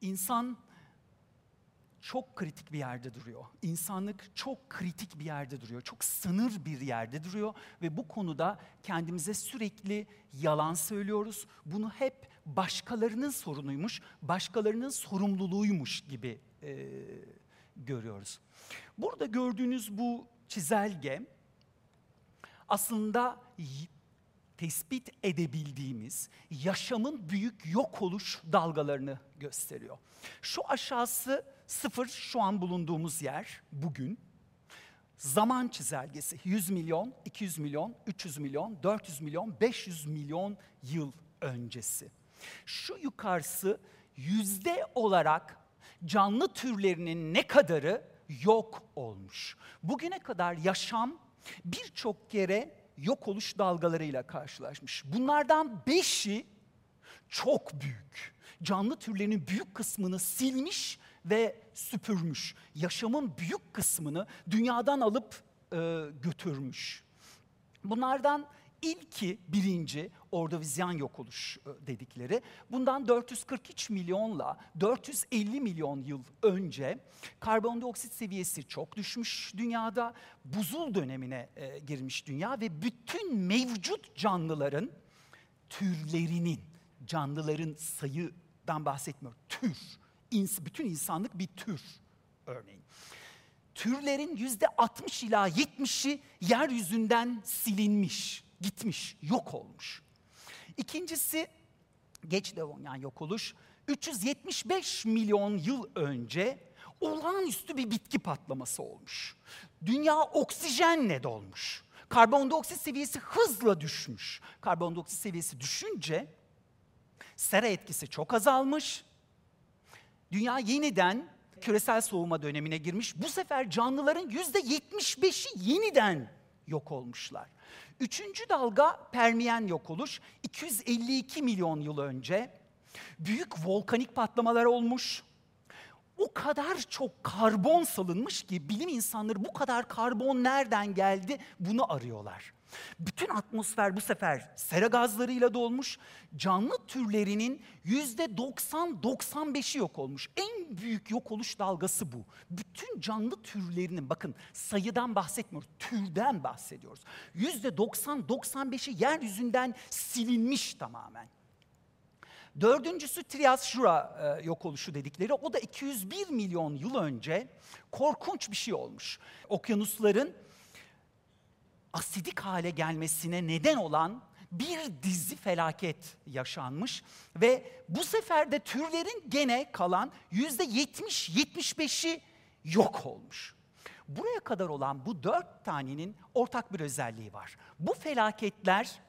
İnsan çok kritik bir yerde duruyor. İnsanlık çok kritik bir yerde duruyor. Çok sınır bir yerde duruyor ve bu konuda kendimize sürekli yalan söylüyoruz. Bunu hep başkalarının sorunuymuş, başkalarının sorumluluğuymuş gibi e, görüyoruz. Burada gördüğünüz bu çizelge aslında tespit edebildiğimiz yaşamın büyük yok oluş dalgalarını gösteriyor. Şu aşağısı sıfır şu an bulunduğumuz yer bugün. Zaman çizelgesi 100 milyon, 200 milyon, 300 milyon, 400 milyon, 500 milyon yıl öncesi. Şu yukarısı yüzde olarak canlı türlerinin ne kadarı yok olmuş. Bugüne kadar yaşam birçok kere yok oluş dalgalarıyla karşılaşmış. Bunlardan beşi çok büyük. Canlı türlerinin büyük kısmını silmiş ve süpürmüş. Yaşamın büyük kısmını dünyadan alıp e, götürmüş. Bunlardan İlki birinci Ordovizyan yok oluş e, dedikleri. Bundan 443 milyonla 450 milyon yıl önce karbondioksit seviyesi çok düşmüş dünyada. Buzul dönemine e, girmiş dünya ve bütün mevcut canlıların türlerinin, canlıların sayıdan bahsetmiyor, tür. İns, bütün insanlık bir tür örneğin türlerin yüzde 60 ila 70'i yeryüzünden silinmiş gitmiş, yok olmuş. İkincisi geç devon yani yok oluş 375 milyon yıl önce olağanüstü bir bitki patlaması olmuş. Dünya oksijenle dolmuş. Karbondioksit seviyesi hızla düşmüş. Karbondioksit seviyesi düşünce sera etkisi çok azalmış. Dünya yeniden küresel soğuma dönemine girmiş. Bu sefer canlıların yüzde 75'i yeniden yok olmuşlar. Üçüncü dalga Permiyen yok oluş. 252 milyon yıl önce büyük volkanik patlamalar olmuş. O kadar çok karbon salınmış ki bilim insanları bu kadar karbon nereden geldi bunu arıyorlar. Bütün atmosfer bu sefer sera gazlarıyla dolmuş. Canlı türlerinin yüzde 90-95'i yok olmuş. En büyük yok oluş dalgası bu. Bütün canlı türlerinin bakın sayıdan bahsetmiyoruz, türden bahsediyoruz. Yüzde 90-95'i yeryüzünden silinmiş tamamen. Dördüncüsü Trias Jura e, yok oluşu dedikleri. O da 201 milyon yıl önce korkunç bir şey olmuş. Okyanusların asidik hale gelmesine neden olan bir dizi felaket yaşanmış ve bu sefer de türlerin gene kalan yüzde 70-75'i yok olmuş. Buraya kadar olan bu dört tanenin ortak bir özelliği var. Bu felaketler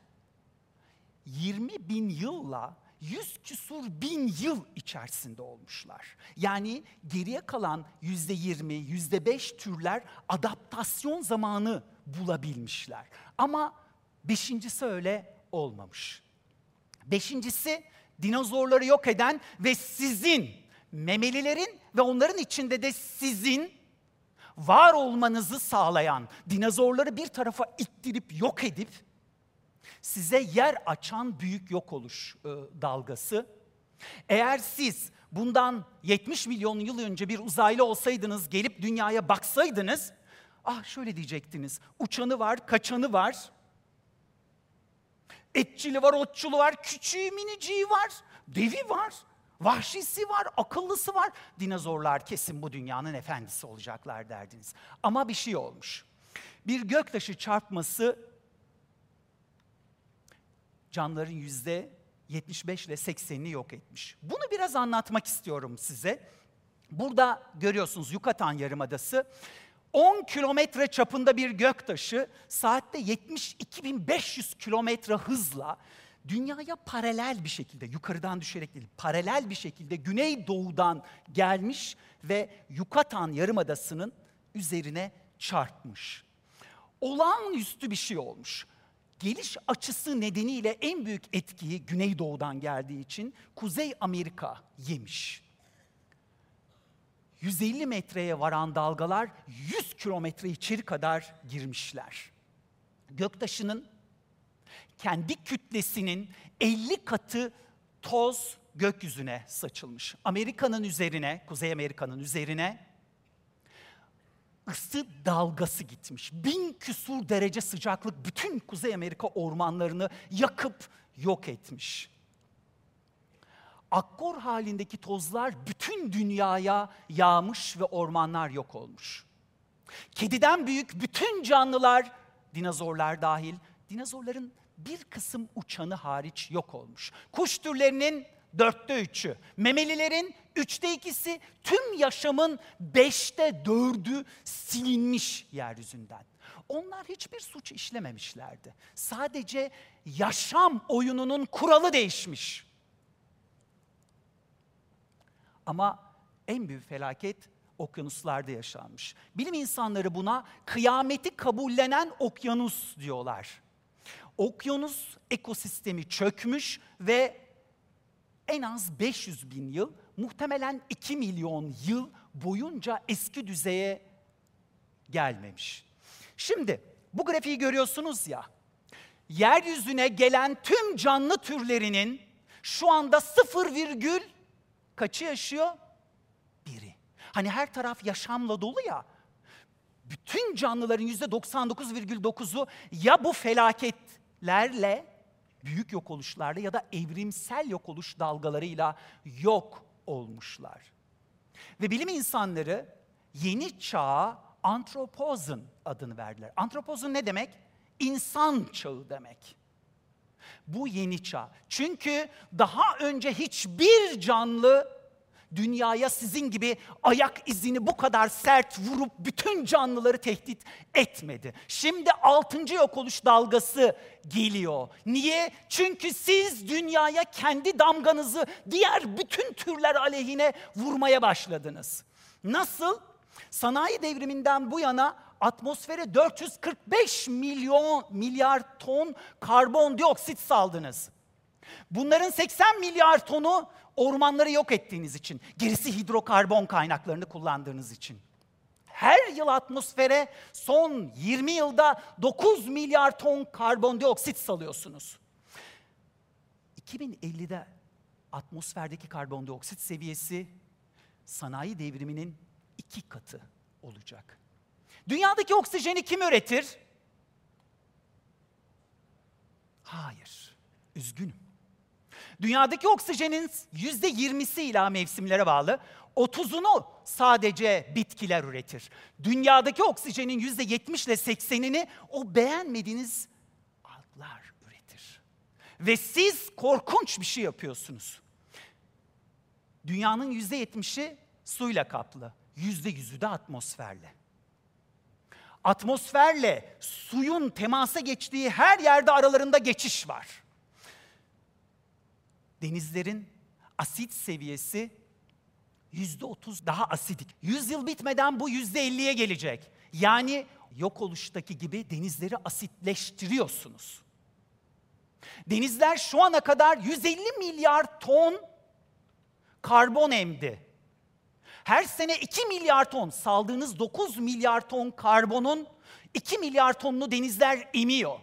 20 bin yılla 100 küsur bin yıl içerisinde olmuşlar. Yani geriye kalan yüzde 20, yüzde 5 türler adaptasyon zamanı bulabilmişler. Ama beşincisi öyle olmamış. Beşincisi dinozorları yok eden ve sizin memelilerin ve onların içinde de sizin var olmanızı sağlayan dinozorları bir tarafa ittirip yok edip size yer açan büyük yok oluş e, dalgası. Eğer siz bundan 70 milyon yıl önce bir uzaylı olsaydınız, gelip dünyaya baksaydınız, ah şöyle diyecektiniz, uçanı var, kaçanı var, etçili var, otçulu var, küçüğü miniciği var, devi var, vahşisi var, akıllısı var. Dinozorlar kesin bu dünyanın efendisi olacaklar derdiniz. Ama bir şey olmuş. Bir göktaşı çarpması canlıların yüzde 75 ile 80'ini yok etmiş. Bunu biraz anlatmak istiyorum size. Burada görüyorsunuz Yucatan Yarımadası 10 kilometre çapında bir göktaşı saatte 72.500 kilometre hızla dünyaya paralel bir şekilde, yukarıdan düşerek değil, paralel bir şekilde güneydoğudan gelmiş ve Yucatan Yarımadası'nın üzerine çarpmış. Olağanüstü bir şey olmuş geliş açısı nedeniyle en büyük etkiyi Güneydoğu'dan geldiği için Kuzey Amerika yemiş. 150 metreye varan dalgalar 100 kilometre içeri kadar girmişler. Göktaşının kendi kütlesinin 50 katı toz gökyüzüne saçılmış. Amerika'nın üzerine, Kuzey Amerika'nın üzerine ısı dalgası gitmiş. Bin küsur derece sıcaklık bütün Kuzey Amerika ormanlarını yakıp yok etmiş. Akkor halindeki tozlar bütün dünyaya yağmış ve ormanlar yok olmuş. Kediden büyük bütün canlılar, dinozorlar dahil, dinozorların bir kısım uçanı hariç yok olmuş. Kuş türlerinin dörtte üçü, memelilerin üçte ikisi, tüm yaşamın beşte dördü silinmiş yeryüzünden. Onlar hiçbir suç işlememişlerdi. Sadece yaşam oyununun kuralı değişmiş. Ama en büyük felaket okyanuslarda yaşanmış. Bilim insanları buna kıyameti kabullenen okyanus diyorlar. Okyanus ekosistemi çökmüş ve en az 500 bin yıl, muhtemelen 2 milyon yıl boyunca eski düzeye gelmemiş. Şimdi bu grafiği görüyorsunuz ya, yeryüzüne gelen tüm canlı türlerinin şu anda sıfır virgül kaçı yaşıyor? Biri. Hani her taraf yaşamla dolu ya. Bütün canlıların yüzde 99,9'u ya bu felaketlerle, büyük yok oluşlarla ya da evrimsel yok oluş dalgalarıyla yok olmuşlar. Ve bilim insanları yeni çağa antropozun adını verdiler. Antropozun ne demek? İnsan çağı demek. Bu yeni çağ. Çünkü daha önce hiçbir canlı dünyaya sizin gibi ayak izini bu kadar sert vurup bütün canlıları tehdit etmedi. Şimdi altıncı yok oluş dalgası geliyor. Niye? Çünkü siz dünyaya kendi damganızı diğer bütün türler aleyhine vurmaya başladınız. Nasıl? Sanayi devriminden bu yana atmosfere 445 milyon milyar ton karbondioksit saldınız. Bunların 80 milyar tonu ormanları yok ettiğiniz için, gerisi hidrokarbon kaynaklarını kullandığınız için. Her yıl atmosfere son 20 yılda 9 milyar ton karbondioksit salıyorsunuz. 2050'de atmosferdeki karbondioksit seviyesi sanayi devriminin iki katı olacak. Dünyadaki oksijeni kim üretir? Hayır. Üzgünüm. Dünyadaki oksijenin yüzde yirmisi ila mevsimlere bağlı, otuzunu sadece bitkiler üretir. Dünyadaki oksijenin yüzde yetmiş ile seksenini o beğenmediğiniz alglar üretir. Ve siz korkunç bir şey yapıyorsunuz. Dünyanın yüzde yetmişi suyla kaplı, yüzde yüzü de atmosferle. Atmosferle suyun temasa geçtiği her yerde aralarında geçiş var denizlerin asit seviyesi yüzde otuz daha asidik. Yüz yıl bitmeden bu yüzde elliye gelecek. Yani yok oluştaki gibi denizleri asitleştiriyorsunuz. Denizler şu ana kadar 150 milyar ton karbon emdi. Her sene 2 milyar ton, saldığınız 9 milyar ton karbonun 2 milyar tonunu denizler emiyor.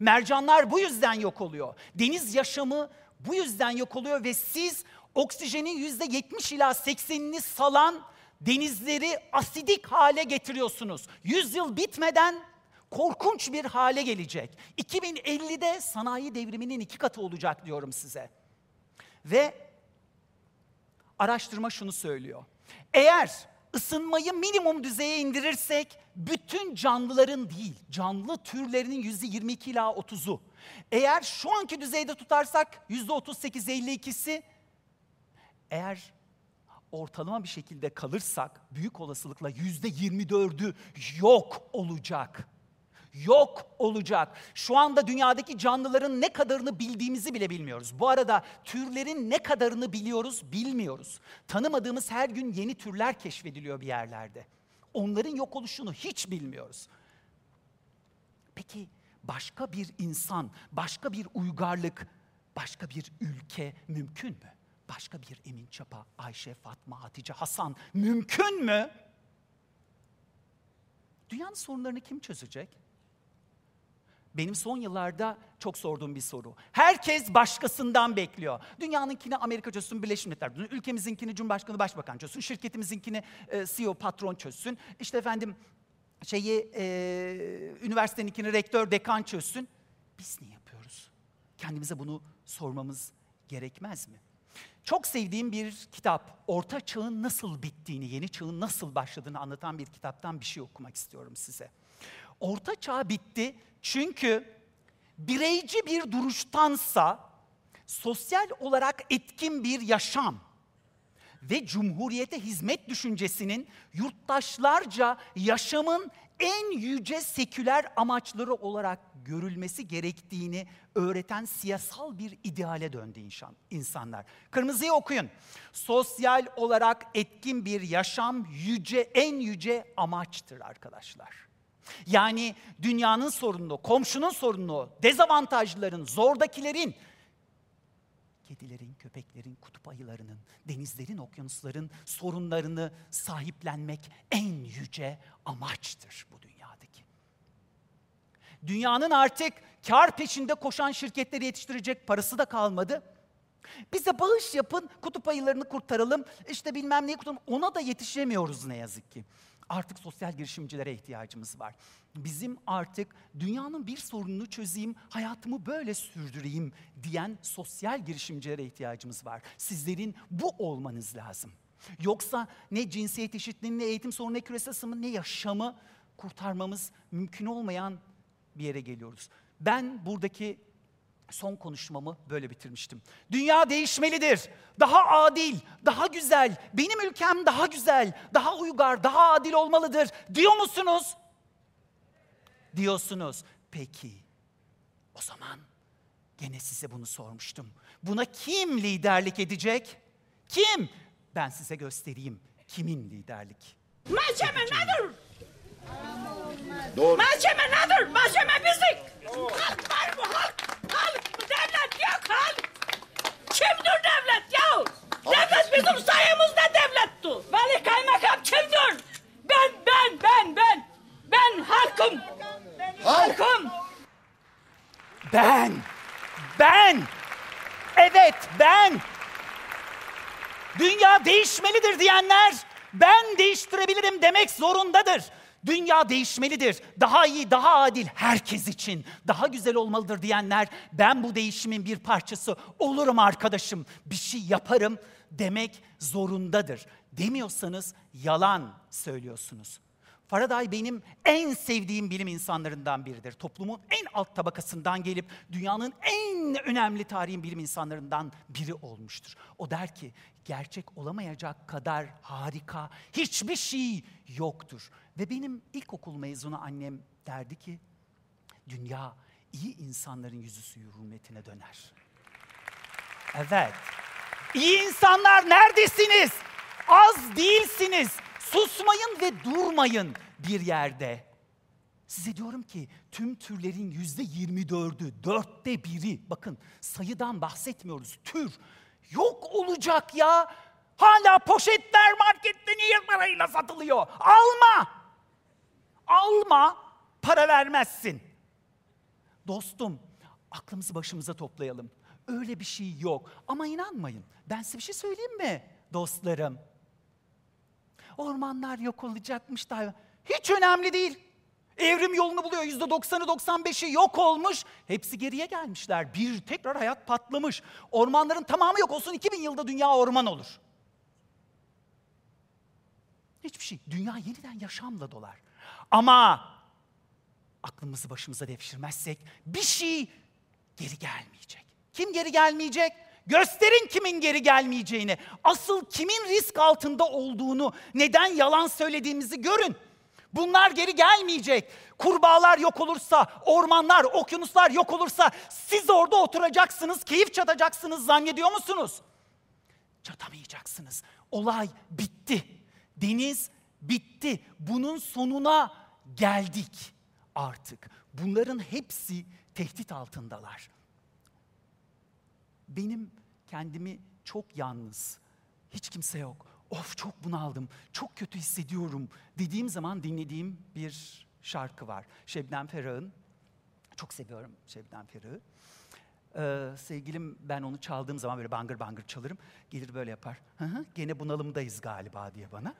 Mercanlar bu yüzden yok oluyor. Deniz yaşamı bu yüzden yok oluyor ve siz oksijenin yüzde 70 ila 80'ini salan denizleri asidik hale getiriyorsunuz. Yüzyıl bitmeden korkunç bir hale gelecek. 2050'de sanayi devriminin iki katı olacak diyorum size. Ve araştırma şunu söylüyor. Eğer ısınmayı minimum düzeye indirirsek bütün canlıların değil, canlı türlerinin yüzde 22 ila 30'u eğer şu anki düzeyde tutarsak yüzde 38-52'si eğer ortalama bir şekilde kalırsak büyük olasılıkla yüzde 24'ü yok olacak. Yok olacak. Şu anda dünyadaki canlıların ne kadarını bildiğimizi bile bilmiyoruz. Bu arada türlerin ne kadarını biliyoruz bilmiyoruz. Tanımadığımız her gün yeni türler keşfediliyor bir yerlerde. Onların yok oluşunu hiç bilmiyoruz. Peki başka bir insan, başka bir uygarlık, başka bir ülke mümkün mü? başka bir Emin Çapa, Ayşe, Fatma, Hatice, Hasan mümkün mü? Dünyanın sorunlarını kim çözecek? Benim son yıllarda çok sorduğum bir soru. Herkes başkasından bekliyor. Dünyanınkini Amerika çözsün, Birleşmiş Milletler çözsün. Ülkemizinkini Cumhurbaşkanı, Başbakan çözsün. Şirketimizinkini e, CEO, patron çözsün. İşte efendim şeyi e, üniversiteninkini rektör, dekan çözsün. Biz ne yapıyoruz? Kendimize bunu sormamız gerekmez mi? Çok sevdiğim bir kitap. Orta çağın nasıl bittiğini, yeni çağın nasıl başladığını anlatan bir kitaptan bir şey okumak istiyorum size. Orta çağ bitti çünkü bireyci bir duruştansa sosyal olarak etkin bir yaşam ve cumhuriyete hizmet düşüncesinin yurttaşlarca yaşamın en yüce seküler amaçları olarak görülmesi gerektiğini öğreten siyasal bir ideale döndü insan, insanlar. Kırmızıyı okuyun. Sosyal olarak etkin bir yaşam yüce en yüce amaçtır arkadaşlar. Yani dünyanın sorununu, komşunun sorununu, dezavantajlıların, zordakilerin, kedilerin, köpeklerin, kutup ayılarının, denizlerin, okyanusların sorunlarını sahiplenmek en yüce amaçtır bu dünyadaki. Dünyanın artık kar peşinde koşan şirketleri yetiştirecek parası da kalmadı. Bize bağış yapın, kutup ayılarını kurtaralım, işte bilmem neyi kurtaralım. Ona da yetişemiyoruz ne yazık ki artık sosyal girişimcilere ihtiyacımız var. Bizim artık dünyanın bir sorununu çözeyim, hayatımı böyle sürdüreyim diyen sosyal girişimcilere ihtiyacımız var. Sizlerin bu olmanız lazım. Yoksa ne cinsiyet eşitliğini, ne eğitim sorunu, ne küresel ısınma, ne yaşamı kurtarmamız mümkün olmayan bir yere geliyoruz. Ben buradaki son konuşmamı böyle bitirmiştim. Dünya değişmelidir. Daha adil, daha güzel, benim ülkem daha güzel, daha uygar, daha adil olmalıdır diyor musunuz? Diyorsunuz. Peki. O zaman gene size bunu sormuştum. Buna kim liderlik edecek? Kim? Ben size göstereyim kimin liderlik. Mahkeme nedir? Doğru. Mahkeme nedir? Mahkeme bizik. Halk var halk? Halk mı? Devlet yok halk. Kimdir devlet ya? Devlet bizim sayemizde devlettu. Veli kaymakam kimdir? Ben, ben, ben, ben. Ben halkım. Halk. Halkım. Ben, ben, evet ben. Dünya değişmelidir diyenler, ben değiştirebilirim demek zorundadır. Dünya değişmelidir. Daha iyi, daha adil herkes için. Daha güzel olmalıdır diyenler, ben bu değişimin bir parçası olurum arkadaşım. Bir şey yaparım demek zorundadır. Demiyorsanız yalan söylüyorsunuz. Faraday benim en sevdiğim bilim insanlarından biridir. Toplumun en alt tabakasından gelip dünyanın en önemli tarihin bilim insanlarından biri olmuştur. O der ki gerçek olamayacak kadar harika hiçbir şey yoktur. Ve benim ilkokul mezunu annem derdi ki dünya iyi insanların yüzüsü hürmetine döner. Evet. İyi insanlar neredesiniz? Az değilsiniz. Susmayın ve durmayın bir yerde. Size diyorum ki tüm türlerin yüzde yirmi dördü, dörtte biri, bakın sayıdan bahsetmiyoruz, tür yok olacak ya. Hala poşetler markette niye parayla satılıyor? Alma! Alma, para vermezsin. Dostum, aklımızı başımıza toplayalım. Öyle bir şey yok. Ama inanmayın. Ben size bir şey söyleyeyim mi dostlarım? Ormanlar yok olacakmış da hiç önemli değil. Evrim yolunu buluyor. Yüzde doksanı 95'i yok olmuş. Hepsi geriye gelmişler. Bir tekrar hayat patlamış. Ormanların tamamı yok olsun 2000 yılda dünya orman olur. Hiçbir şey. Dünya yeniden yaşamla dolar. Ama aklımızı başımıza devşirmezsek bir şey geri gelmeyecek. Kim geri gelmeyecek? Gösterin kimin geri gelmeyeceğini. Asıl kimin risk altında olduğunu, neden yalan söylediğimizi görün. Bunlar geri gelmeyecek. Kurbağalar yok olursa, ormanlar, okyanuslar yok olursa siz orada oturacaksınız, keyif çatacaksınız zannediyor musunuz? Çatamayacaksınız. Olay bitti. Deniz bitti. Bunun sonuna geldik artık. Bunların hepsi tehdit altındalar. Benim kendimi çok yalnız. Hiç kimse yok. Of çok bunaldım, çok kötü hissediyorum dediğim zaman dinlediğim bir şarkı var. Şebnem Ferah'ın. Çok seviyorum Şebnem Ferah'ı. Ee, sevgilim ben onu çaldığım zaman böyle bangır bangır çalarım. Gelir böyle yapar. Hı hı, gene bunalımdayız galiba diye bana.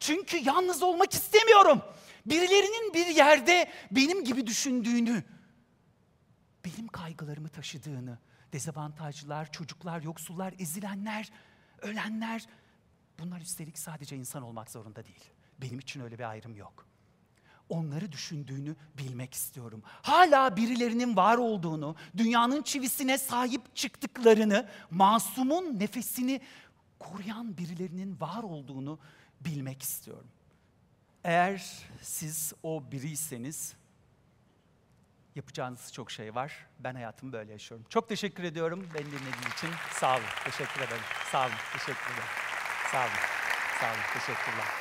Çünkü yalnız olmak istemiyorum. Birilerinin bir yerde benim gibi düşündüğünü, benim kaygılarımı taşıdığını, dezavantajlılar, çocuklar, yoksullar, ezilenler, ölenler, bunlar üstelik sadece insan olmak zorunda değil. Benim için öyle bir ayrım yok. Onları düşündüğünü bilmek istiyorum. Hala birilerinin var olduğunu, dünyanın çivisine sahip çıktıklarını, masumun nefesini koruyan birilerinin var olduğunu bilmek istiyorum. Eğer siz o biriyseniz yapacağınız çok şey var. Ben hayatımı böyle yaşıyorum. Çok teşekkür ediyorum beni dinlediğiniz için. Sağ olun. Teşekkür ederim. Sağ olun. Teşekkür ederim. Sağ olun. Sağ olun. Teşekkürler.